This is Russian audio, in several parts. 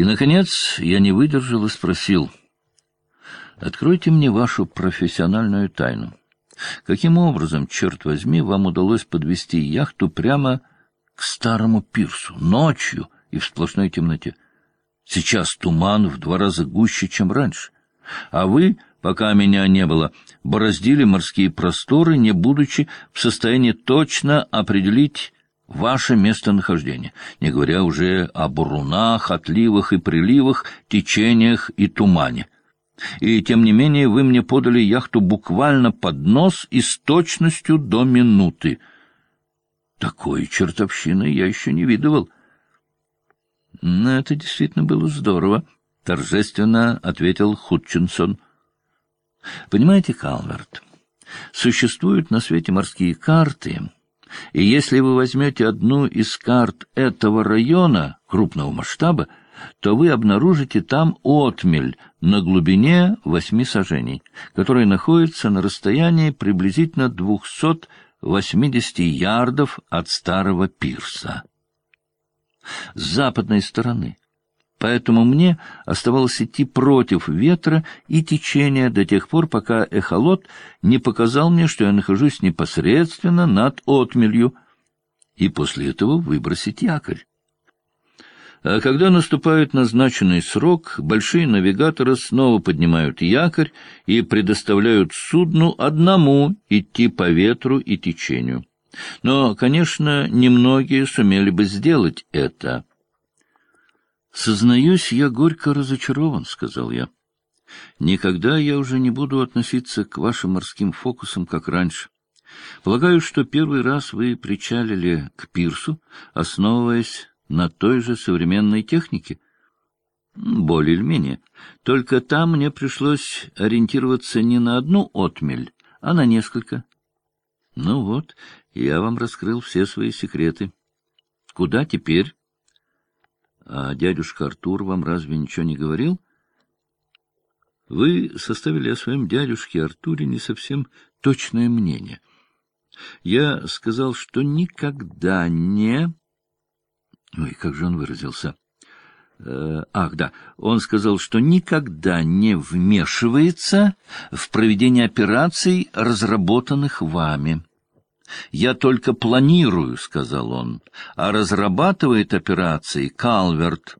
И, наконец, я не выдержал и спросил, «Откройте мне вашу профессиональную тайну. Каким образом, черт возьми, вам удалось подвести яхту прямо к старому пирсу, ночью и в сплошной темноте? Сейчас туман в два раза гуще, чем раньше. А вы, пока меня не было, бороздили морские просторы, не будучи в состоянии точно определить ваше местонахождение, не говоря уже о бурунах, отливах и приливах, течениях и тумане. И, тем не менее, вы мне подали яхту буквально под нос и с точностью до минуты. Такой чертовщины я еще не видывал. Но это действительно было здорово, — торжественно ответил Хутчинсон. Понимаете, Калверт, существуют на свете морские карты, и если вы возьмете одну из карт этого района крупного масштаба, то вы обнаружите там отмель на глубине восьми сажений, которая находится на расстоянии приблизительно двухсот восьмидесяти ярдов от старого пирса. С западной стороны. Поэтому мне оставалось идти против ветра и течения до тех пор, пока эхолот не показал мне, что я нахожусь непосредственно над отмелью, и после этого выбросить якорь. А когда наступает назначенный срок, большие навигаторы снова поднимают якорь и предоставляют судну одному идти по ветру и течению. Но, конечно, немногие сумели бы сделать это. «Сознаюсь, я горько разочарован», — сказал я. «Никогда я уже не буду относиться к вашим морским фокусам, как раньше. Полагаю, что первый раз вы причалили к пирсу, основываясь на той же современной технике? Более или менее. Только там мне пришлось ориентироваться не на одну отмель, а на несколько. Ну вот, я вам раскрыл все свои секреты. Куда теперь? А дядюшка Артур вам разве ничего не говорил? Вы составили о своем дядюшке Артуре не совсем точное мнение. Я сказал, что никогда не Ой, как же он выразился? Э, ах, да, он сказал, что никогда не вмешивается в проведение операций, разработанных вами. «Я только планирую», — сказал он, — «а разрабатывает операции Калверт.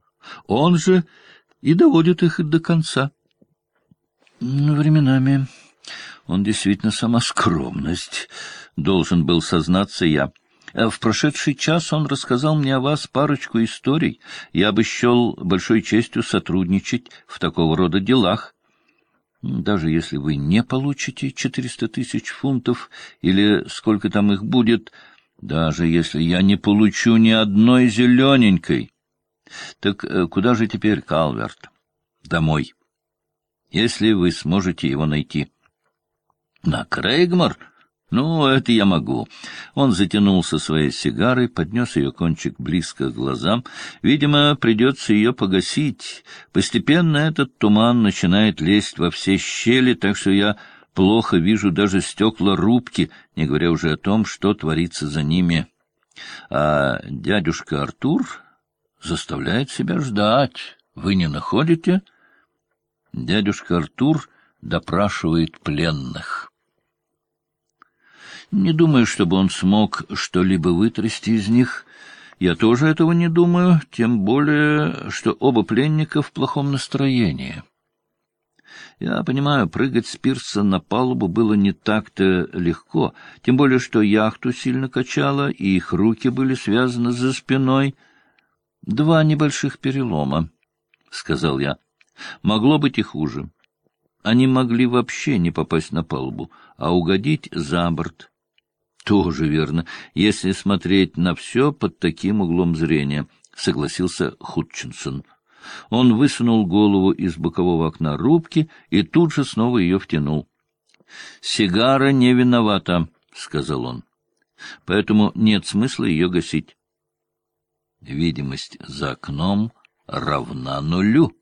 Он же и доводит их до конца». Временами он действительно сама скромность, должен был сознаться я. Э, в прошедший час он рассказал мне о вас парочку историй. Я бы счел большой честью сотрудничать в такого рода делах. Даже если вы не получите четыреста тысяч фунтов, или сколько там их будет, даже если я не получу ни одной зелененькой. Так э, куда же теперь Калверт? Домой. Если вы сможете его найти. На Крейгмор? «Ну, это я могу». Он затянулся своей сигарой, поднес ее кончик близко к глазам. «Видимо, придется ее погасить. Постепенно этот туман начинает лезть во все щели, так что я плохо вижу даже стекла рубки, не говоря уже о том, что творится за ними. А дядюшка Артур заставляет себя ждать. Вы не находите?» Дядюшка Артур допрашивает пленных. Не думаю, чтобы он смог что-либо вытрясти из них. Я тоже этого не думаю, тем более, что оба пленника в плохом настроении. Я понимаю, прыгать с пирса на палубу было не так-то легко, тем более, что яхту сильно качало, и их руки были связаны за спиной. «Два небольших перелома», — сказал я. «Могло быть и хуже. Они могли вообще не попасть на палубу, а угодить за борт. Тоже верно, если смотреть на все под таким углом зрения, — согласился Хутчинсон. Он высунул голову из бокового окна рубки и тут же снова ее втянул. — Сигара не виновата, — сказал он. — Поэтому нет смысла ее гасить. Видимость за окном равна нулю.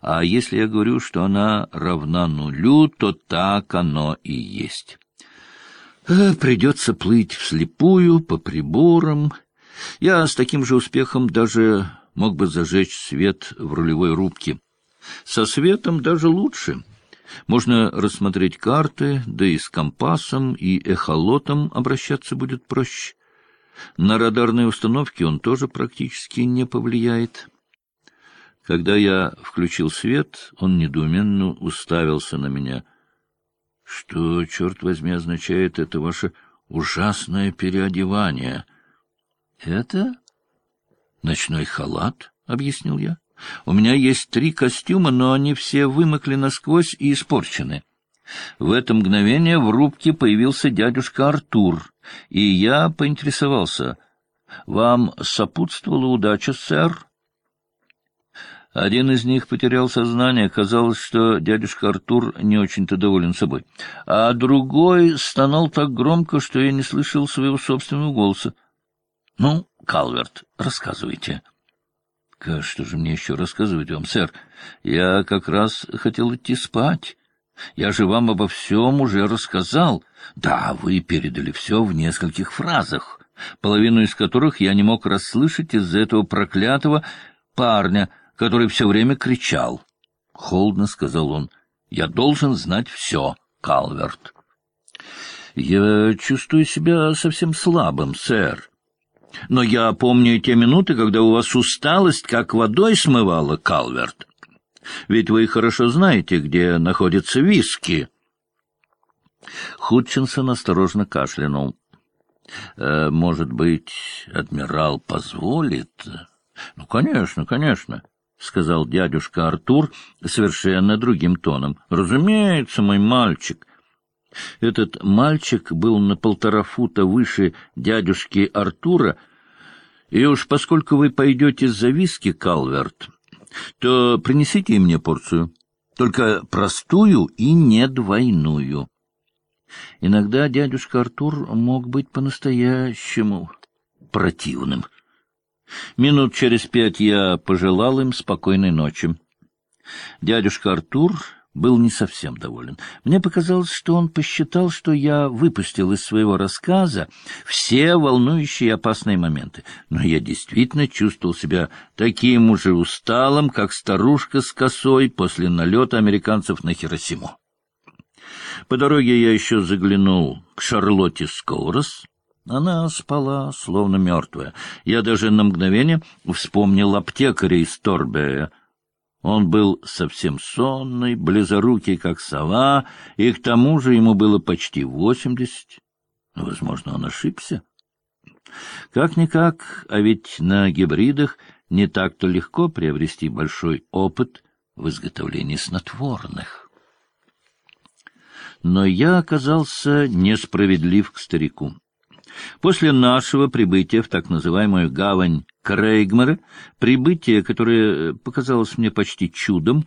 А если я говорю, что она равна нулю, то так оно и есть. Э, придется плыть вслепую, по приборам. Я с таким же успехом даже мог бы зажечь свет в рулевой рубке. Со светом даже лучше. Можно рассмотреть карты, да и с компасом и эхолотом обращаться будет проще. На радарные установки он тоже практически не повлияет. Когда я включил свет, он недоуменно уставился на меня. — Что, черт возьми, означает это ваше ужасное переодевание? — Это? — Ночной халат, — объяснил я. — У меня есть три костюма, но они все вымокли насквозь и испорчены. В это мгновение в рубке появился дядюшка Артур, и я поинтересовался. — Вам сопутствовала удача, сэр? Один из них потерял сознание, казалось, что дядюшка Артур не очень-то доволен собой, а другой стонал так громко, что я не слышал своего собственного голоса. — Ну, Калверт, рассказывайте. — Что же мне еще рассказывать вам, сэр? Я как раз хотел идти спать. Я же вам обо всем уже рассказал. Да, вы передали все в нескольких фразах, половину из которых я не мог расслышать из-за этого проклятого парня — который все время кричал. — Холодно сказал он. — Я должен знать все, Калверт. — Я чувствую себя совсем слабым, сэр. Но я помню те минуты, когда у вас усталость как водой смывала, Калверт. Ведь вы хорошо знаете, где находятся виски. Худчинсон осторожно кашлянул. «Э, — Может быть, адмирал позволит? — Ну, конечно, конечно. — сказал дядюшка Артур совершенно другим тоном. — Разумеется, мой мальчик. Этот мальчик был на полтора фута выше дядюшки Артура, и уж поскольку вы пойдете за виски, Калверт, то принесите мне порцию, только простую и не двойную. Иногда дядюшка Артур мог быть по-настоящему противным. Минут через пять я пожелал им спокойной ночи. Дядюшка Артур был не совсем доволен. Мне показалось, что он посчитал, что я выпустил из своего рассказа все волнующие и опасные моменты. Но я действительно чувствовал себя таким уже усталым, как старушка с косой после налета американцев на Хиросиму. По дороге я еще заглянул к Шарлотте Скоурос, она спала, словно мертвая. Я даже на мгновение вспомнил аптекаря из Торбея. Он был совсем сонный, близорукий, как сова, и к тому же ему было почти восемьдесят. Возможно, он ошибся. Как-никак, а ведь на гибридах не так-то легко приобрести большой опыт в изготовлении снотворных. Но я оказался несправедлив к старику. После нашего прибытия в так называемую гавань Крейгмера, прибытие, которое показалось мне почти чудом,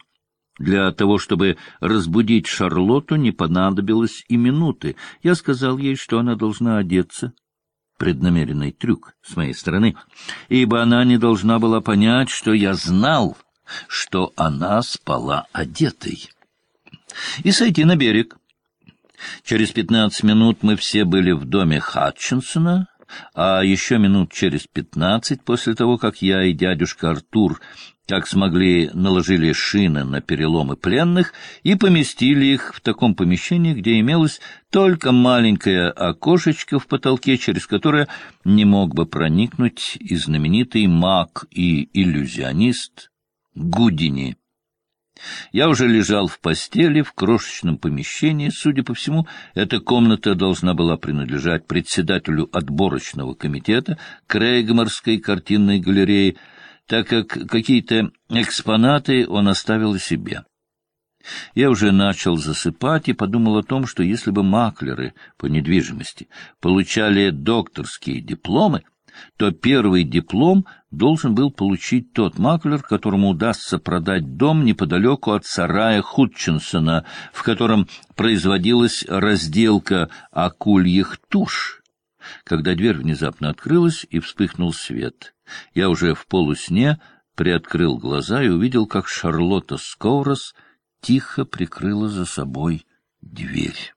для того, чтобы разбудить Шарлотту, не понадобилось и минуты. Я сказал ей, что она должна одеться. Преднамеренный трюк с моей стороны, ибо она не должна была понять, что я знал, что она спала одетой. И сойти на берег. Через пятнадцать минут мы все были в доме Хатчинсона, а еще минут через пятнадцать после того, как я и дядюшка Артур как смогли, наложили шины на переломы пленных и поместили их в таком помещении, где имелось только маленькое окошечко в потолке, через которое не мог бы проникнуть и знаменитый маг и иллюзионист Гудини. Я уже лежал в постели в крошечном помещении. Судя по всему, эта комната должна была принадлежать председателю отборочного комитета Крейгморской картинной галереи, так как какие-то экспонаты он оставил себе. Я уже начал засыпать и подумал о том, что если бы маклеры по недвижимости получали докторские дипломы, то первый диплом должен был получить тот маклер, которому удастся продать дом неподалеку от сарая Хутчинсона, в котором производилась разделка акульих туш. Когда дверь внезапно открылась и вспыхнул свет, я уже в полусне приоткрыл глаза и увидел, как Шарлотта Скоурос тихо прикрыла за собой дверь.